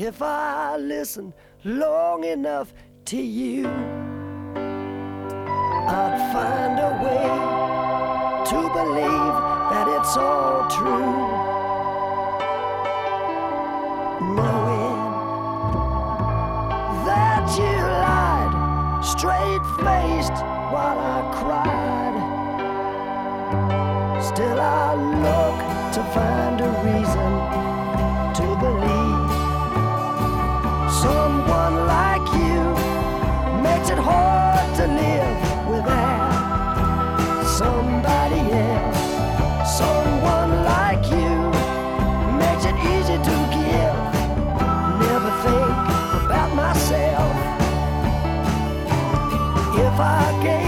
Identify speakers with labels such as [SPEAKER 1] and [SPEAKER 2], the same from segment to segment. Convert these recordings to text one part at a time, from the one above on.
[SPEAKER 1] If I listen long enough to you, I'd find a way to believe that it's all true. Knowing that you lied straight faced while I cried. Still, I look to find a reason to believe someone like you makes it hard to live without somebody else. Someone like you makes it easy to give. Never think about myself. If I gave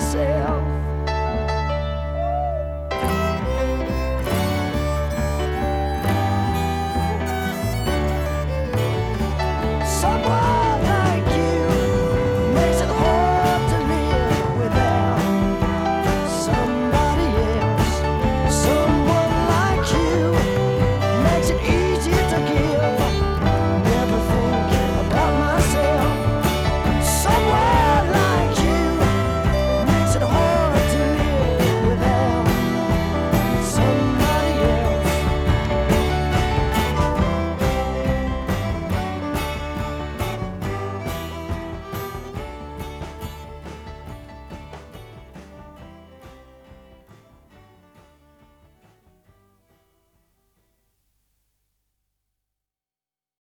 [SPEAKER 1] Say.